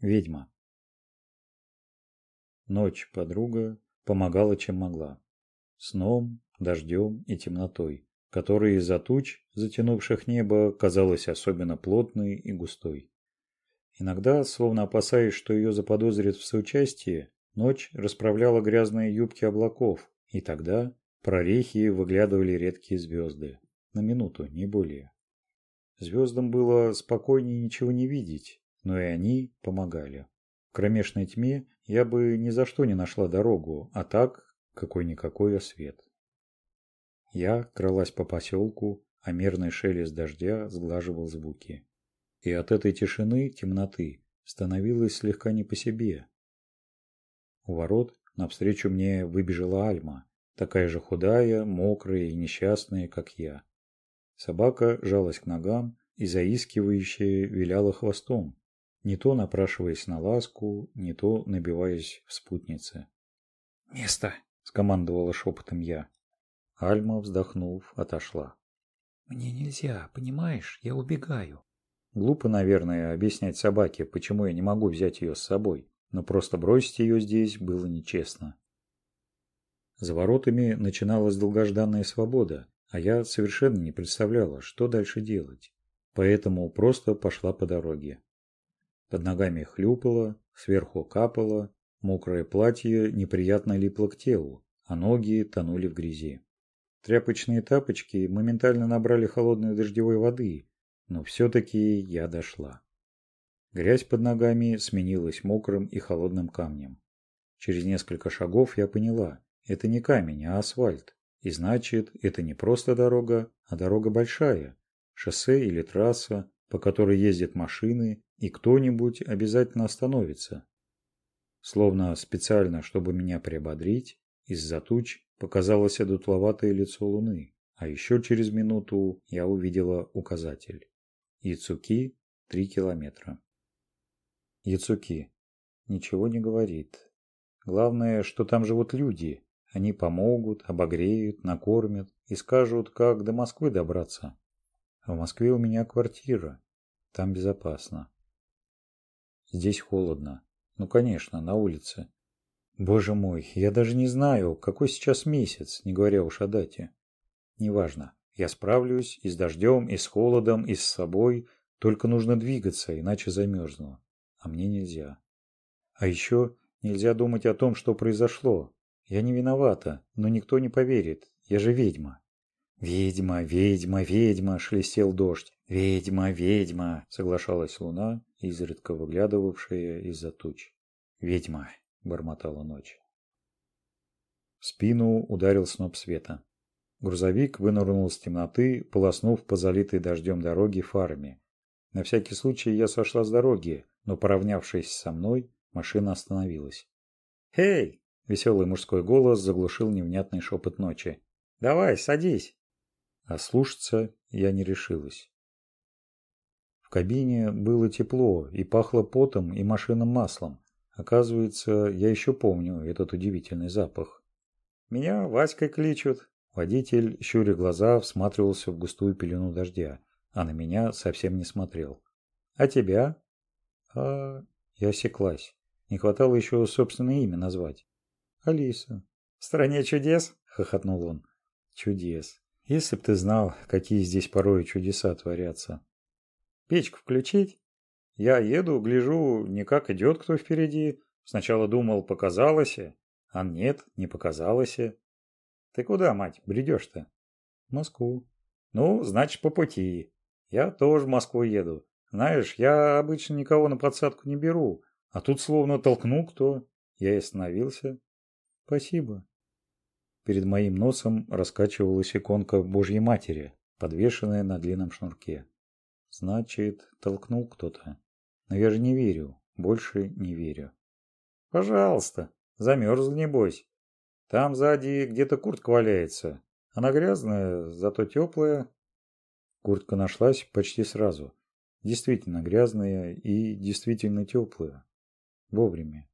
ведьма. Ночь подруга помогала, чем могла. Сном, дождем и темнотой, которые из-за туч, затянувших небо, казалось особенно плотной и густой. Иногда, словно опасаясь, что ее заподозрят в соучастии, ночь расправляла грязные юбки облаков, и тогда прорехи выглядывали редкие звезды. На минуту, не более. Звездам было спокойнее ничего не видеть, но и они помогали. кромешной тьме я бы ни за что не нашла дорогу, а так какой-никакой освет. Я кралась по поселку, а мирный шелест дождя сглаживал звуки. И от этой тишины, темноты, становилось слегка не по себе. У ворот навстречу мне выбежала Альма, такая же худая, мокрая и несчастная, как я. Собака жалась к ногам и заискивающе виляла хвостом, не то напрашиваясь на ласку, не то набиваясь в спутнице. «Место!» — скомандовала шепотом я. Альма, вздохнув, отошла. «Мне нельзя, понимаешь? Я убегаю». Глупо, наверное, объяснять собаке, почему я не могу взять ее с собой, но просто бросить ее здесь было нечестно. За воротами начиналась долгожданная свобода, а я совершенно не представляла, что дальше делать. Поэтому просто пошла по дороге. Под ногами хлюпало, сверху капало, мокрое платье неприятно липло к телу, а ноги тонули в грязи. Тряпочные тапочки моментально набрали холодной дождевой воды, но все-таки я дошла. Грязь под ногами сменилась мокрым и холодным камнем. Через несколько шагов я поняла, это не камень, а асфальт. И значит, это не просто дорога, а дорога большая, шоссе или трасса, по которой ездят машины, и кто-нибудь обязательно остановится. Словно специально, чтобы меня приободрить, из-за туч показалось одутловатое лицо луны, а еще через минуту я увидела указатель. Яцуки – три километра. Яцуки. Ничего не говорит. Главное, что там живут люди. Они помогут, обогреют, накормят и скажут, как до Москвы добраться. В Москве у меня квартира. Там безопасно. Здесь холодно. Ну, конечно, на улице. Боже мой, я даже не знаю, какой сейчас месяц, не говоря уж о дате. Неважно. Я справлюсь и с дождем, и с холодом, и с собой. Только нужно двигаться, иначе замерзну. А мне нельзя. А еще нельзя думать о том, что произошло. Я не виновата, но никто не поверит. Я же ведьма. «Ведьма, ведьма, ведьма!» — шелестел дождь. «Ведьма, ведьма!» — соглашалась луна, изредка выглядывавшая из-за туч. «Ведьма!» — бормотала ночь. В спину ударил сноп света. Грузовик вынырнул с темноты, полоснув по залитой дождем дороге фарами. На всякий случай я сошла с дороги, но, поравнявшись со мной, машина остановилась. «Эй!» — веселый мужской голос заглушил невнятный шепот ночи. «Давай, садись!» Ослушаться я не решилась. В кабине было тепло и пахло потом и машинным маслом. Оказывается, я еще помню этот удивительный запах. «Меня Васькой кличут». Водитель, щуря глаза, всматривался в густую пелену дождя, а на меня совсем не смотрел. «А тебя?» «А...» Я осеклась. Не хватало еще собственное имя назвать. «Алиса». «В стране чудес?» — хохотнул он. «Чудес если б ты знал какие здесь порой чудеса творятся. Печку включить? Я еду гляжу никак идет кто впереди. Сначала думал показалось а нет не показалось. Ты куда мать бредешь то москву. Ну значит по пути. Я тоже в москву еду. Знаешь я обычно никого на подсадку не беру а тут словно толкнул кто. Я и остановился. Спасибо перед моим носом раскачивалась иконка Божьей Матери, подвешенная на длинном шнурке. Значит, толкнул кто-то. Но я же не верю, больше не верю. Пожалуйста, замерз, небось. Там сзади где-то куртка валяется. Она грязная, зато теплая. Куртка нашлась почти сразу. Действительно грязная и действительно теплая. Вовремя.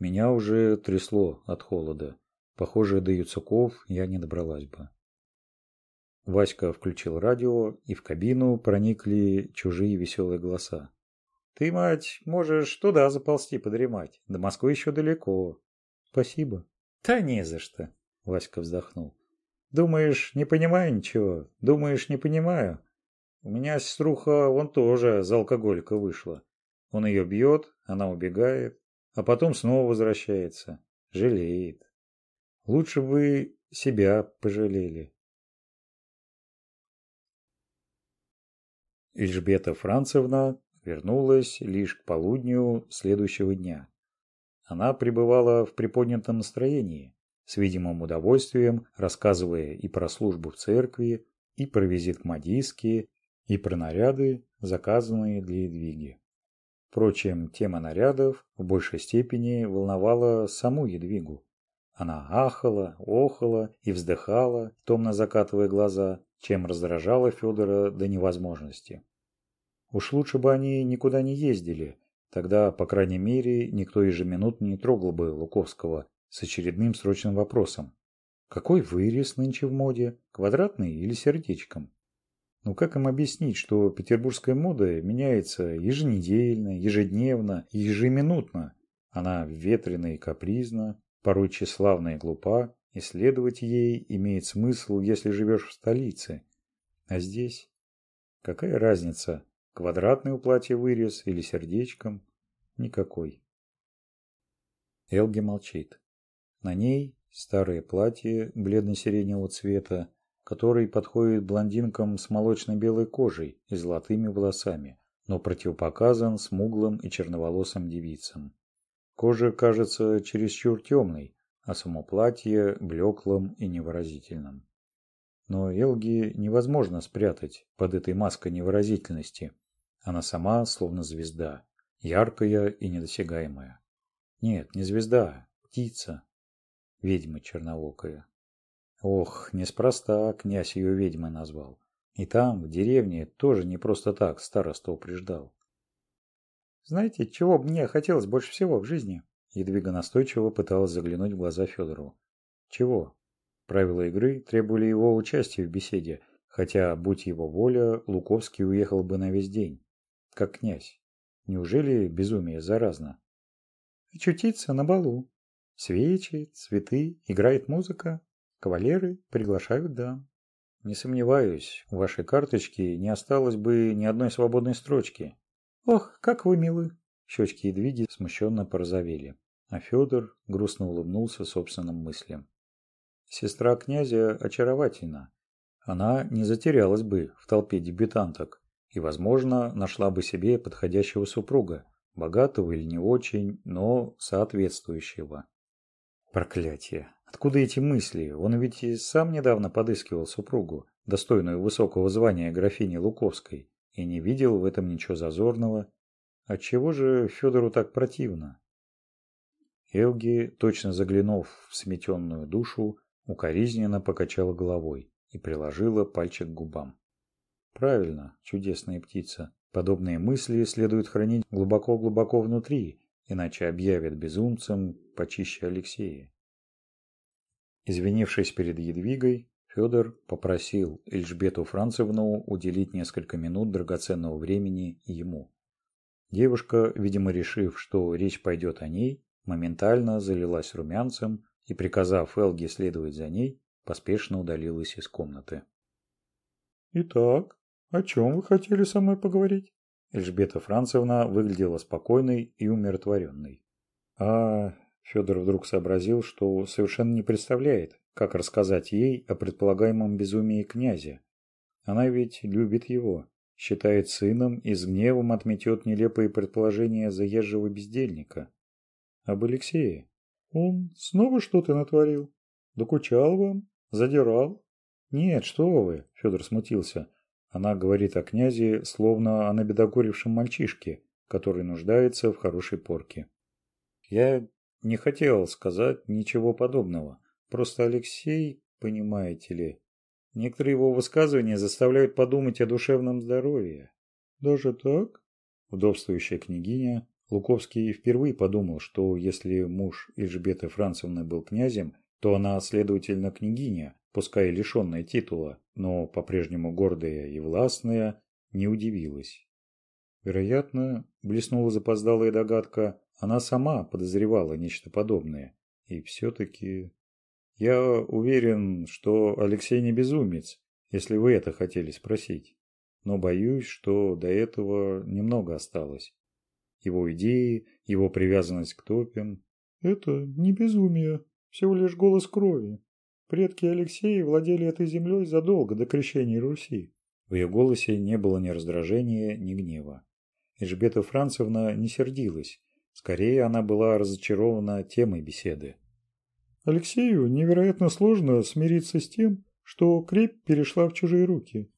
Меня уже трясло от холода. Похоже, до Юцуков я не добралась бы. Васька включил радио, и в кабину проникли чужие веселые голоса. «Ты, мать, можешь туда заползти подремать. До Москвы еще далеко». «Спасибо». «Да не за что», — Васька вздохнул. «Думаешь, не понимаю ничего? Думаешь, не понимаю? У меня сеструха, вон тоже за алкоголика вышла. Он ее бьет, она убегает, а потом снова возвращается. Жалеет лучше вы себя пожалели Эльжбета Францевна вернулась лишь к полудню следующего дня. Она пребывала в приподнятом настроении, с видимым удовольствием рассказывая и про службу в церкви, и про визит к Мадиске, и про наряды, заказанные для Едвиги. Впрочем, тема нарядов в большей степени волновала саму Едвигу. Она ахала, охала и вздыхала, томно закатывая глаза, чем раздражала Федора до невозможности. Уж лучше бы они никуда не ездили, тогда, по крайней мере, никто ежеминутно не трогал бы Луковского с очередным срочным вопросом. Какой вырез нынче в моде, квадратный или сердечком? Но как им объяснить, что петербургская мода меняется еженедельно, ежедневно, ежеминутно? Она ветрена и капризна, порой тщеславна и глупа, Исследовать ей имеет смысл, если живешь в столице. А здесь? Какая разница, квадратный у платья вырез или сердечком? Никакой. Элги молчит. На ней старое платье бледно-сиреневого цвета, которое подходит блондинкам с молочно-белой кожей и золотыми волосами, но противопоказан смуглым и черноволосым девицам. Кожа кажется чересчур темной, а само платье блеклым и невыразительным. Но Елги невозможно спрятать под этой маской невыразительности. Она сама словно звезда, яркая и недосягаемая. Нет, не звезда, птица. Ведьма черноокая. Ох, неспроста князь ее ведьмой назвал. И там, в деревне, тоже не просто так староста упреждал. Знаете, чего бы мне хотелось больше всего в жизни? Едвига настойчиво пыталась заглянуть в глаза Федору. Чего? Правила игры требовали его участия в беседе, хотя, будь его воля, Луковский уехал бы на весь день, как князь. Неужели безумие заразно? Очутиться на балу. Свечи, цветы, играет музыка. Кавалеры приглашают дам. Не сомневаюсь, в вашей карточке не осталось бы ни одной свободной строчки, ох как вы милы! Щечки едвиги смущенно порозовели а федор грустно улыбнулся собственным мыслям. Сестра князя очаровательна. Она не затерялась бы в толпе дебютанток и возможно нашла бы себе подходящего супруга богатого или не очень но соответствующего проклятие! Откуда эти мысли? Он ведь и сам недавно подыскивал супругу достойную высокого звания графини луковской и не видел в этом ничего зазорного, а отчего же Федору так противно. Элги, точно заглянув в сметенную душу, укоризненно покачала головой и приложила пальчик к губам. Правильно, чудесная птица, подобные мысли следует хранить глубоко-глубоко внутри, иначе объявят безумцем почище Алексея. Извинившись перед Едвигой, Федор попросил Эльжбету Францевну уделить несколько минут драгоценного времени ему. Девушка, видимо, решив, что речь пойдет о ней, моментально залилась румянцем и, приказав Элге следовать за ней, поспешно удалилась из комнаты. «Итак, о чем вы хотели со мной поговорить?» Эльжбета Францевна выглядела спокойной и умиротворенной. «А, Федор вдруг сообразил, что совершенно не представляет, как рассказать ей о предполагаемом безумии князя. Она ведь любит его, считает сыном и с гневом отметет нелепые предположения заезжего бездельника. Об Алексее. Он снова что-то натворил? Докучал вам? Задирал? Нет, что вы, Федор смутился. Она говорит о князе, словно о набедокурившем мальчишке, который нуждается в хорошей порке. Я не хотел сказать ничего подобного. Просто Алексей, понимаете ли, некоторые его высказывания заставляют подумать о душевном здоровье. Даже так? Удобствующая княгиня, Луковский впервые подумал, что если муж Ижбеты Францевны был князем, то она, следовательно, княгиня, пускай лишенная титула, но по-прежнему гордая и властная, не удивилась. Вероятно, блеснула запоздалая догадка, она сама подозревала нечто подобное. И все-таки... Я уверен, что Алексей не безумец, если вы это хотели спросить. Но боюсь, что до этого немного осталось. Его идеи, его привязанность к топям... Это не безумие, всего лишь голос крови. Предки Алексея владели этой землей задолго до крещения Руси. В ее голосе не было ни раздражения, ни гнева. Ижбета Францевна не сердилась, Скорее она была разочарована темой беседы. Алексею невероятно сложно смириться с тем, что крепь перешла в чужие руки.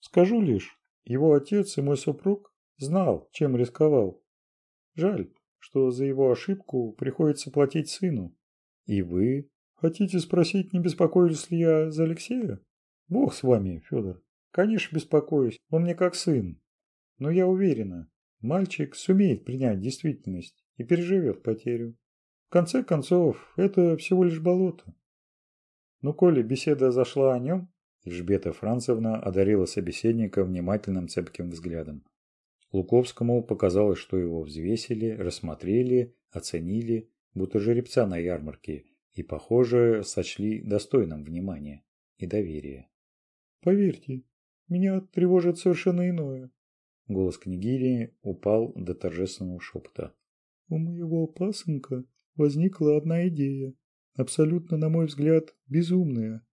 Скажу лишь, его отец и мой супруг знал, чем рисковал. Жаль, что за его ошибку приходится платить сыну. И вы хотите спросить, не беспокоюсь ли я за Алексея? Бог с вами, Федор. Конечно, беспокоюсь, он мне как сын. Но я уверена, мальчик сумеет принять действительность и переживет потерю. В конце концов, это всего лишь болото. Но коли беседа зашла о нем, Ижбета Францевна одарила собеседника внимательным цепким взглядом. Луковскому показалось, что его взвесили, рассмотрели, оценили, будто жеребца на ярмарке, и, похоже, сочли достойным внимания и доверия. «Поверьте, меня тревожит совершенно иное», — голос княгини упал до торжественного шепота у моего пасынка возникла одна идея, абсолютно, на мой взгляд, безумная.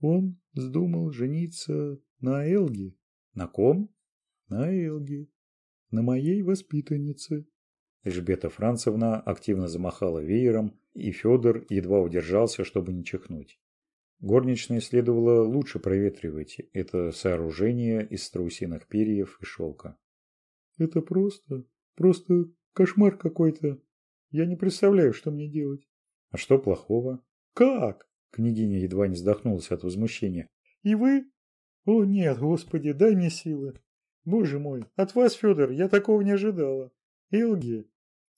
Он вздумал жениться на Элге. На ком? На Элге. На моей воспитаннице. Эльжбета Францевна активно замахала веером, и Федор едва удержался, чтобы не чихнуть. Горничной следовало лучше проветривать это сооружение из страусиных перьев и шелка. Это просто, просто Кошмар какой-то. Я не представляю, что мне делать. А что плохого? Как? Княгиня едва не вздохнулась от возмущения. И вы? О нет, господи, дай мне силы. Боже мой, от вас, Федор, я такого не ожидала. Элги,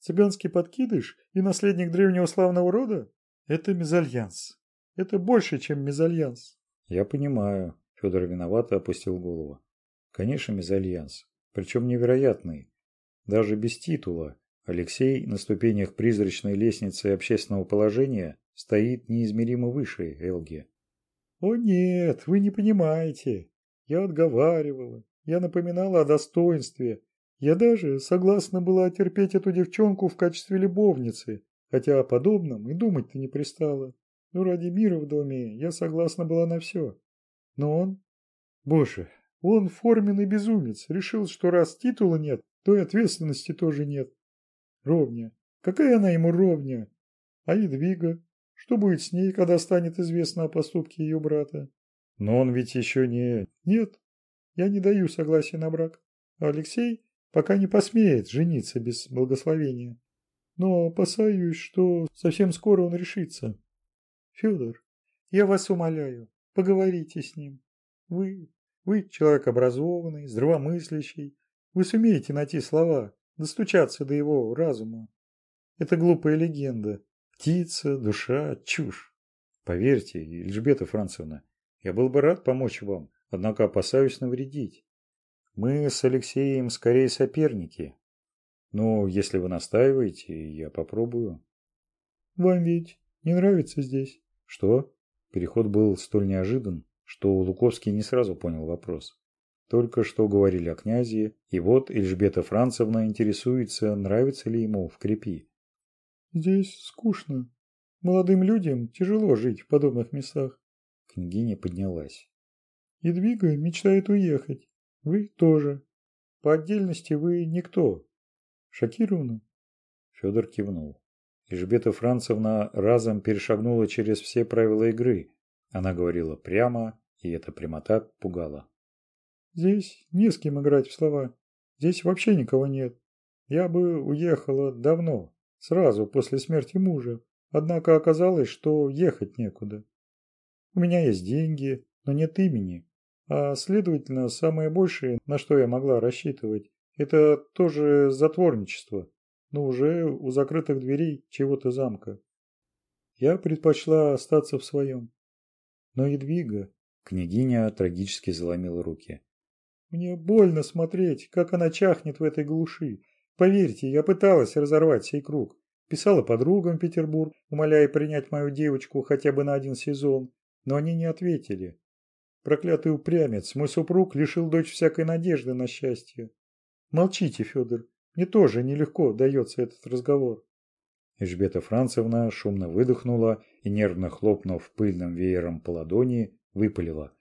цыганский подкидыш и наследник древнего славного рода? Это мезальянс. Это больше, чем мезальянс. Я понимаю. Федор виновато опустил голову. Конечно, мезальянс. Причем невероятный даже без титула, Алексей на ступенях призрачной лестницы общественного положения стоит неизмеримо выше Элги. «О нет, вы не понимаете. Я отговаривала, я напоминала о достоинстве. Я даже согласна была терпеть эту девчонку в качестве любовницы, хотя о подобном и думать-то не пристала. Ну, ради мира в доме я согласна была на все. Но он... Боже, он форменный безумец, решил, что раз титула нет, той ответственности тоже нет. Ровня. Какая она ему ровня? А Едвига? Что будет с ней, когда станет известно о поступке ее брата? Но он ведь еще не... Нет, я не даю согласия на брак. Алексей пока не посмеет жениться без благословения. Но опасаюсь, что совсем скоро он решится. Федор, я вас умоляю, поговорите с ним. Вы, вы человек образованный, здравомыслящий, вы сумеете найти слова, достучаться до его разума. Это глупая легенда. Птица, душа, чушь. Поверьте, Эльжбета Францевна, я был бы рад помочь вам, однако опасаюсь навредить. Мы с Алексеем скорее соперники. Но если вы настаиваете, я попробую. Вам ведь не нравится здесь? Что? Переход был столь неожидан, что Луковский не сразу понял вопрос. Только что говорили о князе, и вот Эльжбета Францевна интересуется, нравится ли ему в крепи. «Здесь скучно. Молодым людям тяжело жить в подобных местах». Княгиня поднялась. «Едвига мечтает уехать. Вы тоже. По отдельности вы никто. Шокированы?» Федор кивнул. Ижбета Францевна разом перешагнула через все правила игры. Она говорила прямо, и эта прямота пугала. Здесь не с кем играть в слова. Здесь вообще никого нет. Я бы уехала давно, сразу после смерти мужа. Однако оказалось, что ехать некуда. У меня есть деньги, но нет имени. А следовательно, самое большее, на что я могла рассчитывать, это тоже затворничество, но уже у закрытых дверей чего-то замка. Я предпочла остаться в своем. Но Едвига... Княгиня трагически заломила руки. Мне больно смотреть, как она чахнет в этой глуши. Поверьте, я пыталась разорвать сей круг. Писала подругам в Петербург, умоляя принять мою девочку хотя бы на один сезон, но они не ответили. Проклятый упрямец, мой супруг лишил дочь всякой надежды на счастье. Молчите, Федор, мне тоже нелегко дается этот разговор. Ижбета Францевна шумно выдохнула и, нервно хлопнув пыльным веером по ладони, выпалила.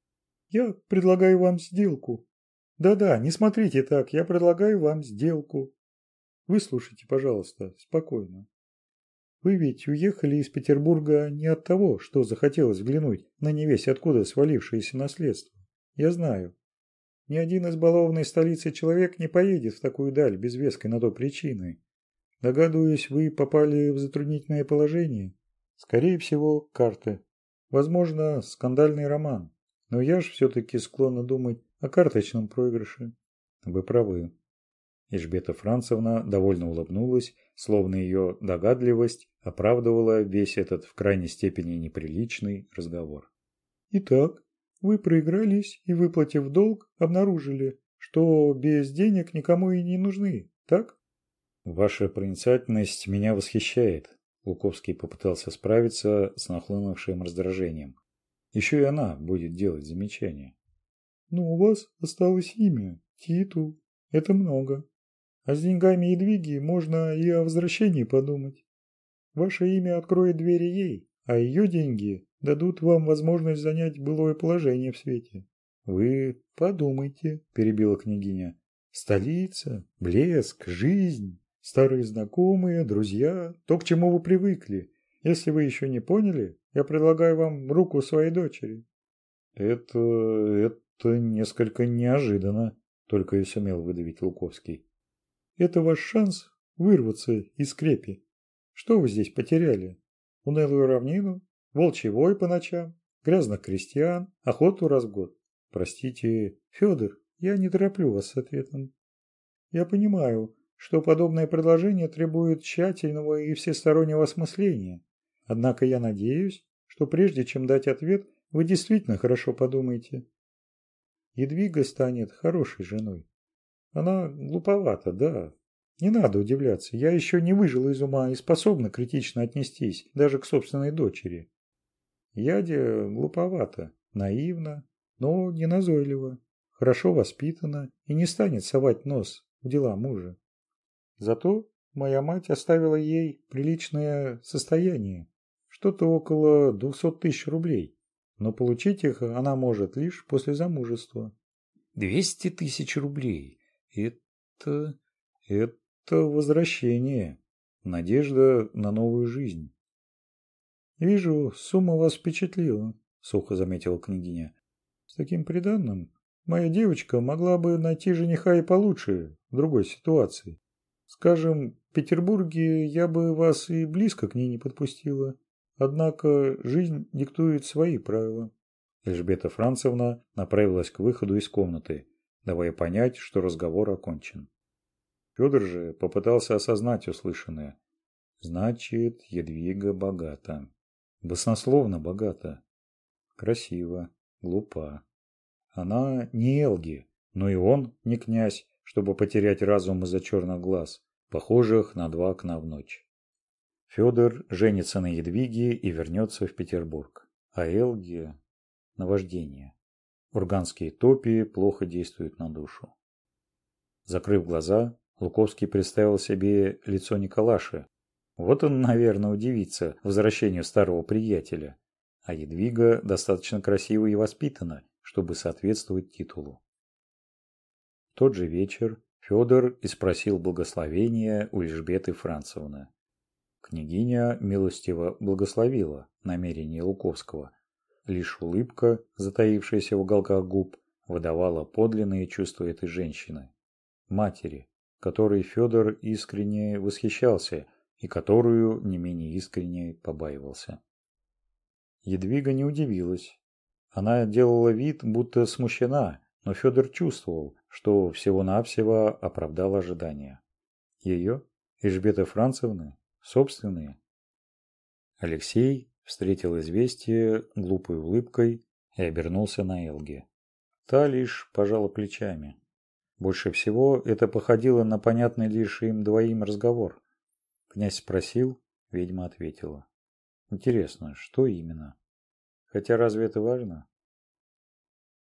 «Я предлагаю вам сделку. Да-да, не смотрите так, я предлагаю вам сделку. Выслушайте, пожалуйста, спокойно. Вы ведь уехали из Петербурга не от того, что захотелось взглянуть на невесть откуда свалившееся наследство. Я знаю. Ни один избалованный столицы человек не поедет в такую даль без веской на то причины. Догадываюсь, вы попали в затруднительное положение. Скорее всего, карты. Возможно, скандальный роман. Но я же все-таки склонна думать, о карточном проигрыше. Вы правы. Ежбета Францевна довольно улыбнулась, словно ее догадливость оправдывала весь этот в крайней степени неприличный разговор. Итак, вы проигрались и, выплатив долг, обнаружили, что без денег никому и не нужны, так? Ваша проницательность меня восхищает. Луковский попытался справиться с нахлынувшим раздражением. Еще и она будет делать замечания. Ну у вас осталось имя – титул. Это много. А с деньгами и двиги можно и о возвращении подумать. Ваше имя откроет двери ей, а ее деньги дадут вам возможность занять былое положение в свете. Вы подумайте, перебила княгиня. Столица, блеск, жизнь, старые знакомые, друзья, то, к чему вы привыкли. Если вы еще не поняли, я предлагаю вам руку своей дочери. Это... это это несколько неожиданно только и сумел выдавить луковский. Это ваш шанс вырваться из крепи. Что вы здесь потеряли? Унылую равнину? Волчий вой по ночам? Грязных крестьян? Охоту раз в год? Простите федор я не тороплю вас с ответом. Я понимаю что подобное предложение требует тщательного и всестороннего осмысления. Однако я надеюсь что прежде чем дать ответ вы действительно хорошо подумаете едвига станет хорошей женой. Она глуповата, да. Не надо удивляться, я еще не выжила из ума и способна критично отнестись даже к собственной дочери. Яде глуповата, наивна, но не назойлива, хорошо воспитана и не станет совать нос в дела мужа. Зато моя мать оставила ей приличное состояние, что-то около 200 тысяч рублей но получить их она может лишь после замужества. Двести тысяч рублей. Это... это возвращение. Надежда на новую жизнь. Вижу, сумма вас впечатлила, сухо заметила княгиня. С таким приданным моя девочка могла бы найти жениха и получше, в другой ситуации. Скажем, в Петербурге я бы вас и близко к ней не подпустила. Однако жизнь диктует свои правила. Эльжбета Францевна направилась к выходу из комнаты, давая понять, что разговор окончен. Федор же попытался осознать услышанное. Значит, Едвига богата. Баснословно богата. Красива, глупа. Она не Элги, но и он не князь, чтобы потерять разум из-за черных глаз, похожих на два окна в ночь. Федор женится на Едвиге и вернется в Петербург. А Элгия – наваждение. Урганские топии плохо действуют на душу. Закрыв глаза, Луковский представил себе лицо Николаши. Вот он, наверное, удивится возвращению старого приятеля. А Едвига достаточно красива и воспитана, чтобы соответствовать титулу. В тот же вечер Федор и спросил благословения у Лежбеты Францевны. Княгиня милостиво благословила намерение Луковского. Лишь улыбка, затаившаяся в уголках губ, выдавала подлинные чувства этой женщины. Матери, которой Федор искренне восхищался и которую не менее искренне побаивался. Едвига не удивилась. Она делала вид, будто смущена, но Федор чувствовал, что всего-навсего оправдал ожидания. Ее, Ижбета Францевна собственные. Алексей встретил известие глупой улыбкой и обернулся на Элге. Та лишь пожала плечами. Больше всего это походило на понятный лишь им двоим разговор. Князь спросил, ведьма ответила. Интересно, что именно? Хотя разве это важно?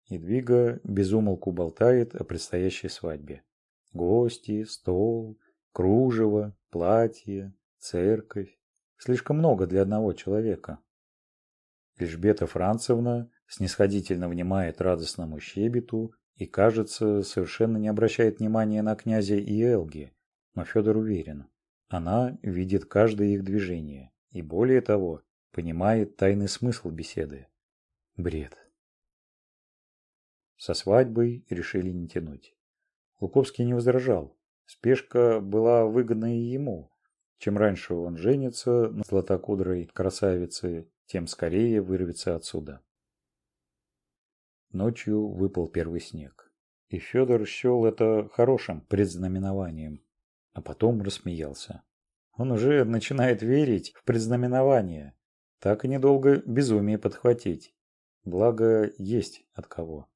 Едвига безумолку болтает о предстоящей свадьбе. Гости, стол, кружево, платье, церковь. Слишком много для одного человека. Эльжбета Францевна снисходительно внимает радостному щебету и, кажется, совершенно не обращает внимания на князя и Элги, но Федор уверен, она видит каждое их движение и, более того, понимает тайный смысл беседы. Бред. Со свадьбой решили не тянуть. Луковский не возражал. Спешка была выгодна и ему, чем раньше он женится на златокудрой красавице, тем скорее вырвется отсюда. Ночью выпал первый снег. И Федор счел это хорошим предзнаменованием, а потом рассмеялся. Он уже начинает верить в предзнаменование. Так и недолго безумие подхватить. Благо, есть от кого.